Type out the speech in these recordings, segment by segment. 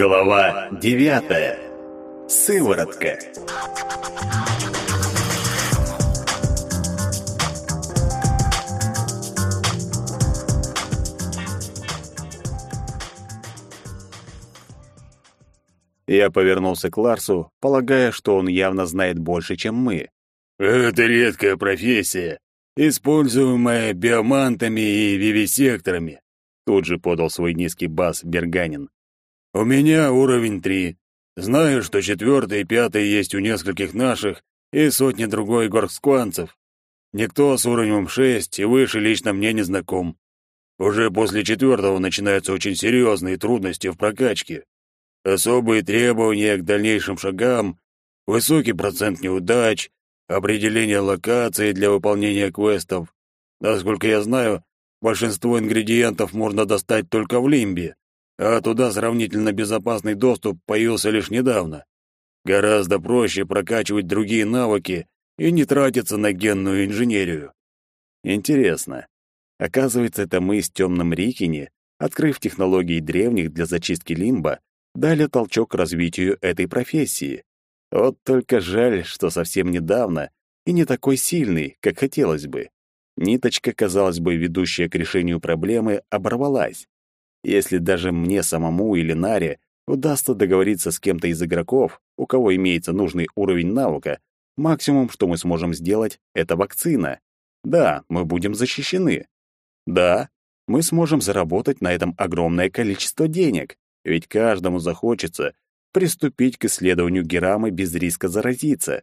Глава девятая. Сыворотка. Я повернулся к Ларсу, полагая, что он явно знает больше, чем мы. «Это редкая профессия, используемая биомантами и вивисекторами», тут же подал свой низкий бас Берганин. «У меня уровень три. Знаю, что четвертый и пятый есть у нескольких наших и сотни другой горскванцев. Никто с уровнем шесть и выше лично мне не знаком. Уже после четвертого начинаются очень серьезные трудности в прокачке. Особые требования к дальнейшим шагам, высокий процент неудач, определение локации для выполнения квестов. Насколько я знаю, большинство ингредиентов можно достать только в Лимбе, а туда сравнительно безопасный доступ появился лишь недавно. Гораздо проще прокачивать другие навыки и не тратиться на генную инженерию. Интересно. Оказывается, это мы с Темным Рикини, открыв технологии древних для зачистки лимба, дали толчок развитию этой профессии. Вот только жаль, что совсем недавно и не такой сильный, как хотелось бы. Ниточка, казалось бы, ведущая к решению проблемы, оборвалась. Если даже мне самому или Наре удастся договориться с кем-то из игроков, у кого имеется нужный уровень навыка, максимум, что мы сможем сделать, это вакцина. Да, мы будем защищены. Да, мы сможем заработать на этом огромное количество денег. Ведь каждому захочется приступить к исследованию Герамы без риска заразиться.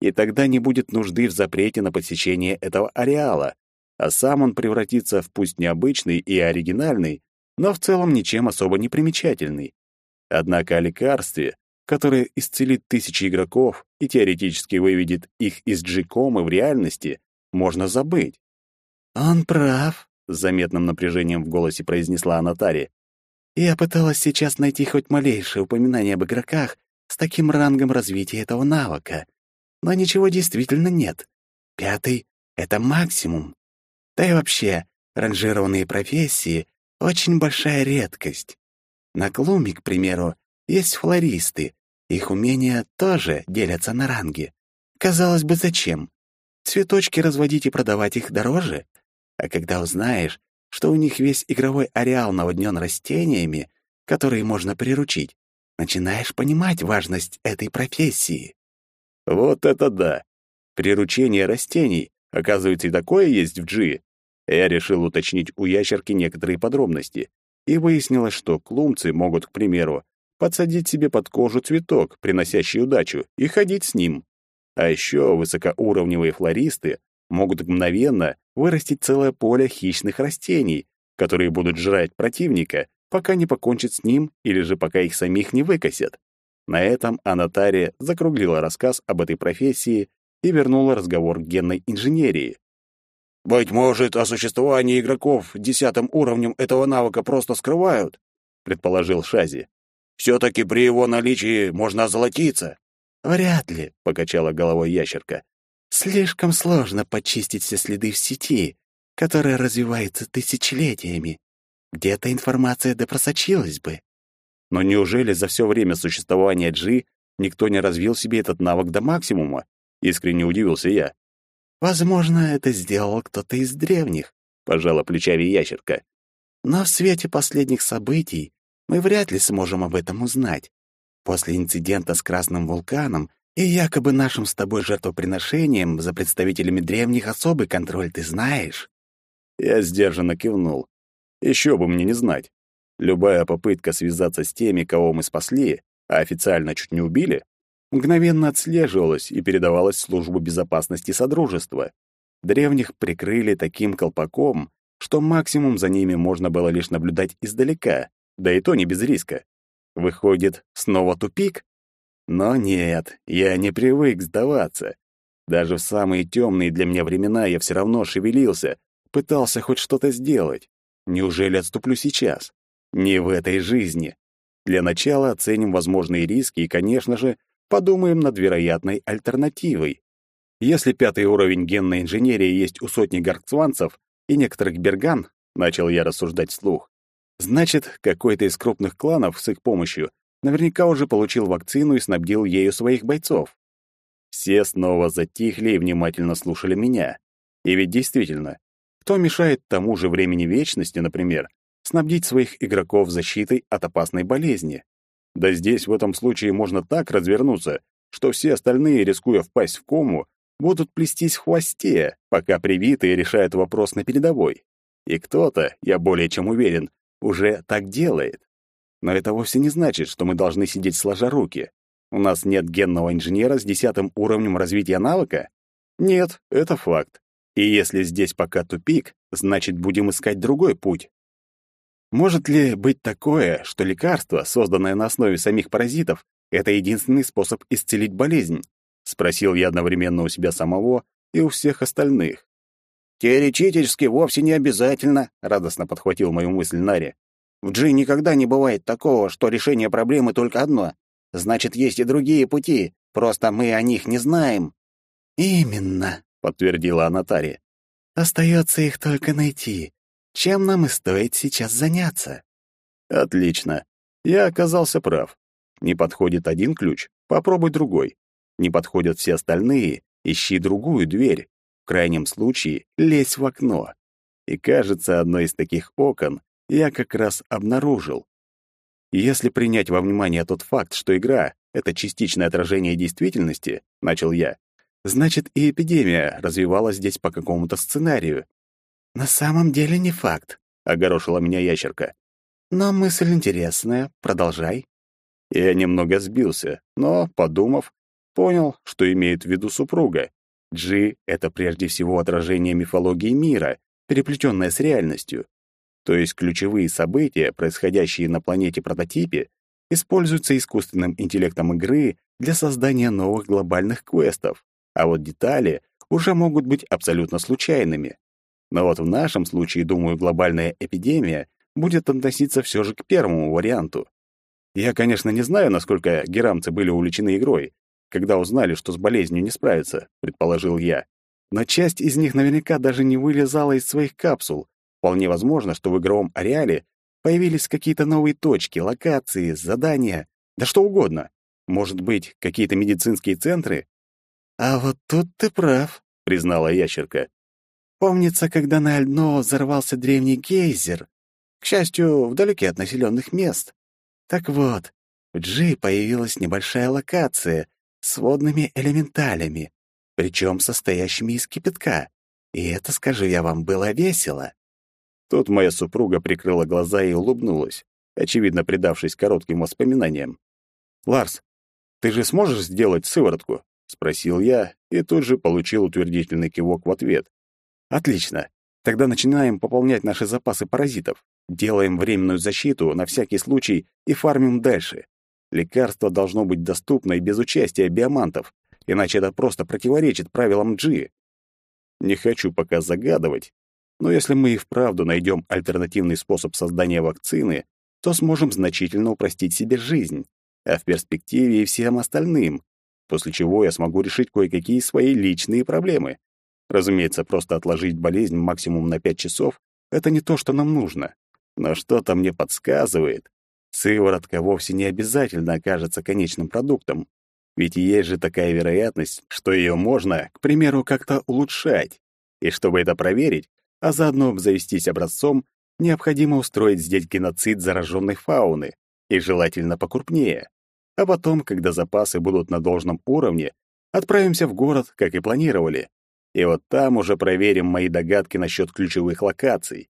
И тогда не будет нужды в запрете на посещение этого ареала, а сам он превратится в пусть необычный и оригинальный, но в целом ничем особо не примечательный. Однако о лекарстве, которое исцелит тысячи игроков и теоретически выведет их из джикомы в реальности, можно забыть. «Он прав», — с заметным напряжением в голосе произнесла Анатария. Я пыталась сейчас найти хоть малейшее упоминание об игроках с таким рангом развития этого навыка, но ничего действительно нет. Пятый — это максимум. Да и вообще, ранжированные профессии — очень большая редкость. На Клуме, к примеру, есть флористы. Их умения тоже делятся на ранги. Казалось бы, зачем? Цветочки разводить и продавать их дороже? А когда узнаешь, что у них весь игровой ареал наводнен растениями, которые можно приручить, начинаешь понимать важность этой профессии. Вот это да! Приручение растений, оказывается, и такое есть в G. Я решил уточнить у ящерки некоторые подробности, и выяснилось, что клумцы могут, к примеру, подсадить себе под кожу цветок, приносящий удачу, и ходить с ним. А еще высокоуровневые флористы могут мгновенно вырастить целое поле хищных растений, которые будут жрать противника, пока не покончат с ним или же пока их самих не выкосят. На этом Анатария закруглила рассказ об этой профессии и вернула разговор к генной инженерии. «Быть может, о существовании игроков десятым уровнем этого навыка просто скрывают», — предположил Шази. «Все-таки при его наличии можно озолотиться». «Вряд ли», — покачала головой ящерка. Слишком сложно почистить все следы в сети, которая развивается тысячелетиями. Где-то информация да просочилась бы. Но неужели за все время существования Джи никто не развил себе этот навык до максимума? Искренне удивился я. Возможно, это сделал кто-то из древних, пожала плечами ящерка. Но в свете последних событий мы вряд ли сможем об этом узнать. После инцидента с Красным вулканом и якобы нашим с тобой жертвоприношением за представителями древних особый контроль ты знаешь?» Я сдержанно кивнул. Еще бы мне не знать. Любая попытка связаться с теми, кого мы спасли, а официально чуть не убили, мгновенно отслеживалась и передавалась в службу безопасности Содружества. Древних прикрыли таким колпаком, что максимум за ними можно было лишь наблюдать издалека, да и то не без риска. Выходит, снова тупик? Но нет, я не привык сдаваться. Даже в самые темные для меня времена я все равно шевелился, пытался хоть что-то сделать. Неужели отступлю сейчас? Не в этой жизни. Для начала оценим возможные риски и, конечно же, подумаем над вероятной альтернативой. Если пятый уровень генной инженерии есть у сотни гарцванцев и некоторых берган, начал я рассуждать вслух, значит, какой-то из крупных кланов с их помощью наверняка уже получил вакцину и снабдил ею своих бойцов. Все снова затихли и внимательно слушали меня. И ведь действительно, кто мешает тому же времени вечности, например, снабдить своих игроков защитой от опасной болезни? Да здесь в этом случае можно так развернуться, что все остальные, рискуя впасть в кому, будут плестись в хвосте, пока привитые решают вопрос на передовой. И кто-то, я более чем уверен, уже так делает. Но это вовсе не значит, что мы должны сидеть сложа руки. У нас нет генного инженера с десятым уровнем развития навыка? Нет, это факт. И если здесь пока тупик, значит, будем искать другой путь. Может ли быть такое, что лекарство, созданное на основе самих паразитов, это единственный способ исцелить болезнь? Спросил я одновременно у себя самого и у всех остальных. Теоретически вовсе не обязательно, радостно подхватил мою мысль Нари. В Джи никогда не бывает такого, что решение проблемы только одно. Значит, есть и другие пути, просто мы о них не знаем. Именно, подтвердила Анатария. Остается их только найти чем нам и стоит сейчас заняться. Отлично. Я оказался прав. Не подходит один ключ, попробуй другой. Не подходят все остальные, ищи другую дверь. В крайнем случае, лезь в окно. И кажется, одно из таких окон я как раз обнаружил. Если принять во внимание тот факт, что игра — это частичное отражение действительности, начал я, значит, и эпидемия развивалась здесь по какому-то сценарию, «На самом деле не факт», — огорошила меня ящерка. «Но мысль интересная. Продолжай». Я немного сбился, но, подумав, понял, что имеет в виду супруга. Джи — это прежде всего отражение мифологии мира, переплетенное с реальностью. То есть ключевые события, происходящие на планете-прототипе, используются искусственным интеллектом игры для создания новых глобальных квестов, а вот детали уже могут быть абсолютно случайными. Но вот в нашем случае, думаю, глобальная эпидемия будет относиться все же к первому варианту. Я, конечно, не знаю, насколько герамцы были увлечены игрой, когда узнали, что с болезнью не справятся, предположил я. Но часть из них наверняка даже не вылезала из своих капсул. Вполне возможно, что в игровом ареале появились какие-то новые точки, локации, задания, да что угодно. Может быть, какие-то медицинские центры? А вот тут ты прав, признала ящерка. Помнится, когда на Альдно взорвался древний гейзер, к счастью, вдалеке от населенных мест. Так вот, в Джи появилась небольшая локация с водными элементалями, причем состоящими из кипятка. И это, скажу я вам, было весело. Тут моя супруга прикрыла глаза и улыбнулась, очевидно, предавшись коротким воспоминаниям. «Ларс, ты же сможешь сделать сыворотку?» — спросил я и тут же получил утвердительный кивок в ответ. Отлично. Тогда начинаем пополнять наши запасы паразитов. Делаем временную защиту на всякий случай и фармим дальше. Лекарство должно быть доступно и без участия биомантов, иначе это просто противоречит правилам G. Не хочу пока загадывать, но если мы и вправду найдем альтернативный способ создания вакцины, то сможем значительно упростить себе жизнь, а в перспективе и всем остальным, после чего я смогу решить кое-какие свои личные проблемы. Разумеется, просто отложить болезнь максимум на пять часов — это не то, что нам нужно. Но что-то мне подсказывает. Сыворотка вовсе не обязательно окажется конечным продуктом. Ведь есть же такая вероятность, что ее можно, к примеру, как-то улучшать. И чтобы это проверить, а заодно обзавестись образцом, необходимо устроить здесь геноцид зараженной фауны, и желательно покрупнее. А потом, когда запасы будут на должном уровне, отправимся в город, как и планировали. И вот там уже проверим мои догадки насчет ключевых локаций.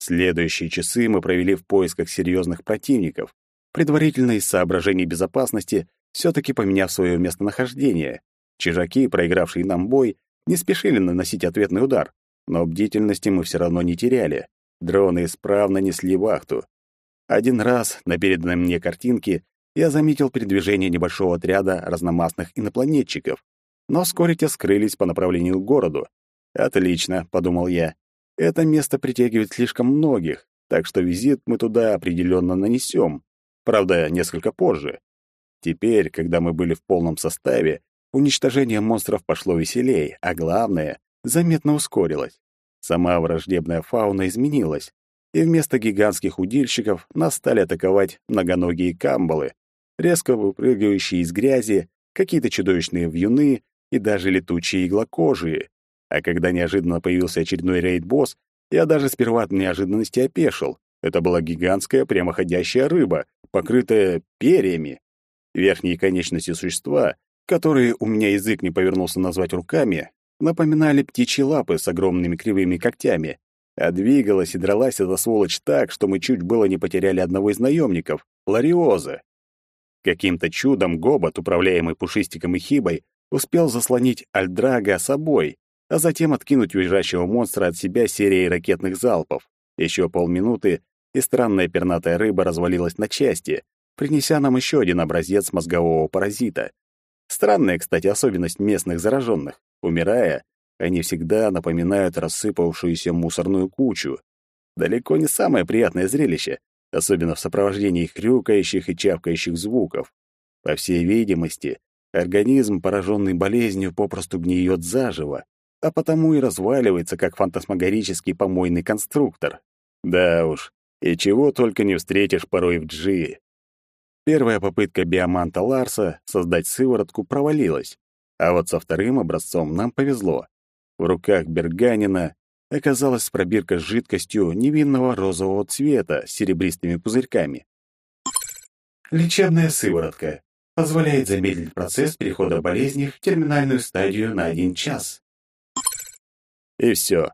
Следующие часы мы провели в поисках серьезных противников, предварительно из соображений безопасности, все-таки поменяв свое местонахождение. Чижаки, проигравшие нам бой, не спешили наносить ответный удар, но бдительности мы все равно не теряли. Дроны исправно несли вахту. Один раз на переданной мне картинке я заметил передвижение небольшого отряда разномастных инопланетчиков, но вскоре те скрылись по направлению к городу. «Отлично», — подумал я. «Это место притягивает слишком многих, так что визит мы туда определенно нанесем. Правда, несколько позже. Теперь, когда мы были в полном составе, уничтожение монстров пошло веселей, а главное, заметно ускорилось. Сама враждебная фауна изменилась, и вместо гигантских удильщиков нас стали атаковать многоногие камбалы, резко выпрыгивающие из грязи, какие-то чудовищные вьюны и даже летучие иглокожие. А когда неожиданно появился очередной рейд-босс, я даже сперва от неожиданности опешил. Это была гигантская прямоходящая рыба, покрытая перьями. Верхние конечности существа, которые у меня язык не повернулся назвать руками, напоминали птичьи лапы с огромными кривыми когтями. А двигалась и дралась эта сволочь так, что мы чуть было не потеряли одного из наемников — Лариоза. Каким-то чудом Гобот, управляемый Пушистиком и Хибой, успел заслонить Альдрага собой, а затем откинуть визжащего монстра от себя серией ракетных залпов. Еще полминуты, и странная пернатая рыба развалилась на части, принеся нам еще один образец мозгового паразита. Странная, кстати, особенность местных зараженных. Умирая, они всегда напоминают рассыпавшуюся мусорную кучу. Далеко не самое приятное зрелище, особенно в сопровождении хрюкающих и чавкающих звуков. По всей видимости, организм, пораженный болезнью, попросту гниет заживо, а потому и разваливается, как фантасмагорический помойный конструктор. Да уж, и чего только не встретишь порой в Джи. Первая попытка биоманта Ларса создать сыворотку провалилась, а вот со вторым образцом нам повезло. В руках Берганина оказалась пробирка с жидкостью невинного розового цвета с серебристыми пузырьками. Лечебная сыворотка позволяет замедлить процесс перехода болезни в терминальную стадию на один час. И все.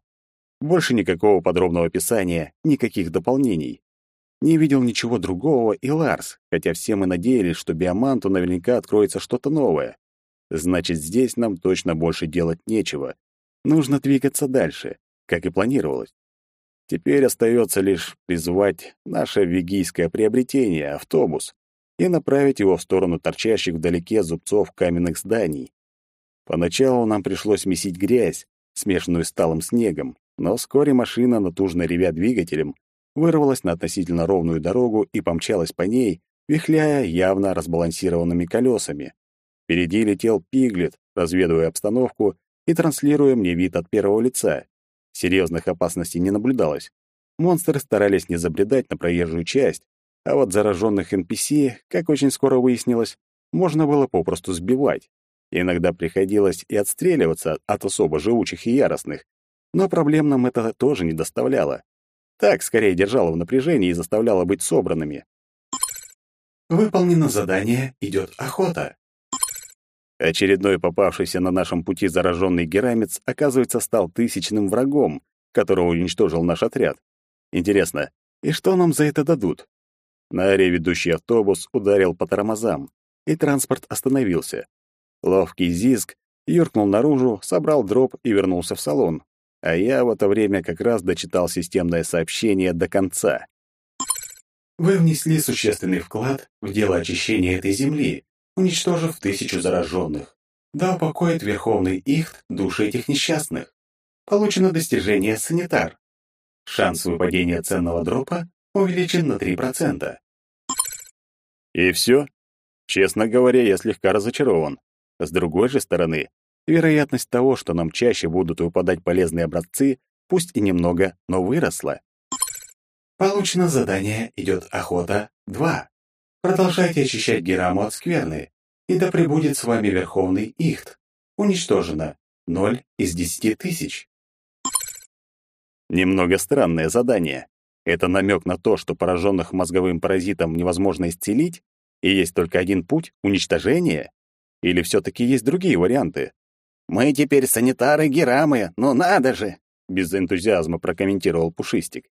Больше никакого подробного описания, никаких дополнений. Не видел ничего другого и Ларс, хотя все мы надеялись, что Биоманту наверняка откроется что-то новое. Значит, здесь нам точно больше делать нечего. Нужно двигаться дальше, как и планировалось. Теперь остается лишь призвать наше вегийское приобретение, автобус, и направить его в сторону торчащих вдалеке зубцов каменных зданий. Поначалу нам пришлось месить грязь, смешанную с талым снегом, но вскоре машина, натужно ревя двигателем, вырвалась на относительно ровную дорогу и помчалась по ней, вихляя явно разбалансированными колесами. Впереди летел Пиглет, разведывая обстановку и транслируя мне вид от первого лица. Серьезных опасностей не наблюдалось. Монстры старались не забредать на проезжую часть, а вот зараженных NPC, как очень скоро выяснилось, можно было попросту сбивать. Иногда приходилось и отстреливаться от особо живучих и яростных, но проблем нам это тоже не доставляло. Так, скорее, держало в напряжении и заставляло быть собранными. Выполнено задание, идет охота. Очередной попавшийся на нашем пути зараженный герамец, оказывается, стал тысячным врагом, которого уничтожил наш отряд. Интересно, и что нам за это дадут? На аре ведущий автобус ударил по тормозам, и транспорт остановился. Ловкий Зиск юркнул наружу, собрал дроп и вернулся в салон. А я в это время как раз дочитал системное сообщение до конца. Вы внесли существенный вклад в дело очищения этой земли, уничтожив тысячу зараженных. Да упокоит Верховный Ихт души этих несчастных. Получено достижение «Санитар». Шанс выпадения ценного дропа увеличен на 3%. И все? Честно говоря, я слегка разочарован. С другой же стороны, вероятность того, что нам чаще будут выпадать полезные образцы, пусть и немного, но выросла. Получено задание «Идет охота 2». Продолжайте очищать Гераму от скверны, и да пребудет с вами Верховный Ихт. Уничтожено 0 из 10 тысяч. Немного странное задание. Это намек на то, что пораженных мозговым паразитом невозможно исцелить, и есть только один путь — уничтожение? Или все-таки есть другие варианты? «Мы теперь санитары Герамы, ну надо же!» Без энтузиазма прокомментировал Пушистик.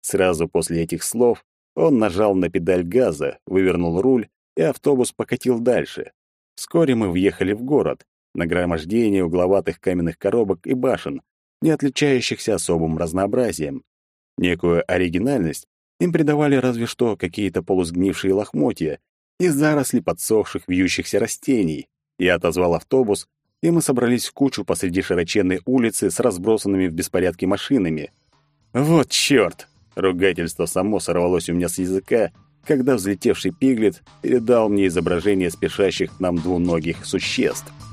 Сразу после этих слов он нажал на педаль газа, вывернул руль, и автобус покатил дальше. Вскоре мы въехали в город, нагромождение угловатых каменных коробок и башен, не отличающихся особым разнообразием. Некую оригинальность им придавали разве что какие-то полусгнившие лохмотья и заросли подсохших вьющихся растений. Я отозвал автобус, и мы собрались в кучу посреди широченной улицы с разбросанными в беспорядке машинами. Вот чёрт! Ругательство само сорвалось у меня с языка, когда взлетевший пиглет передал мне изображение спешащих нам двуногих существ —